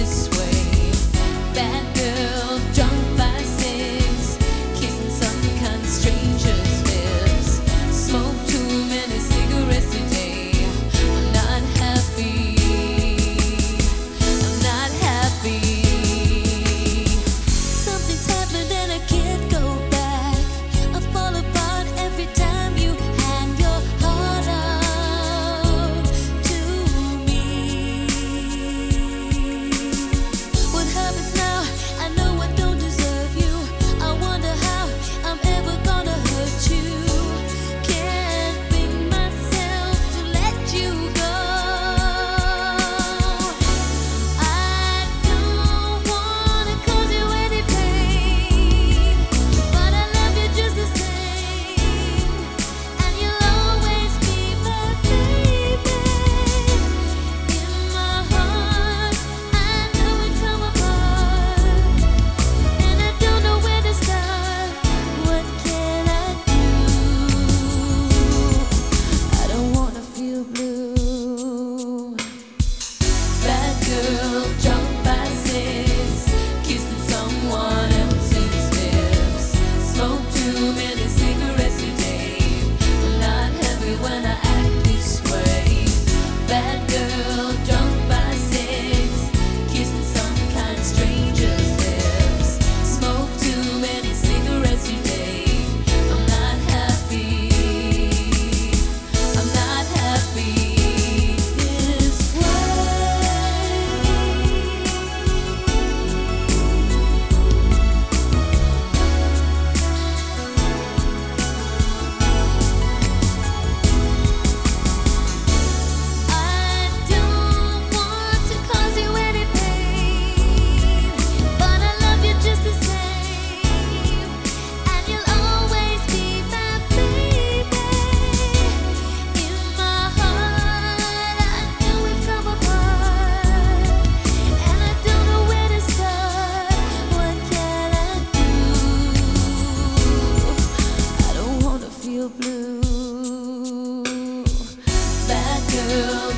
this way. Bad girl, still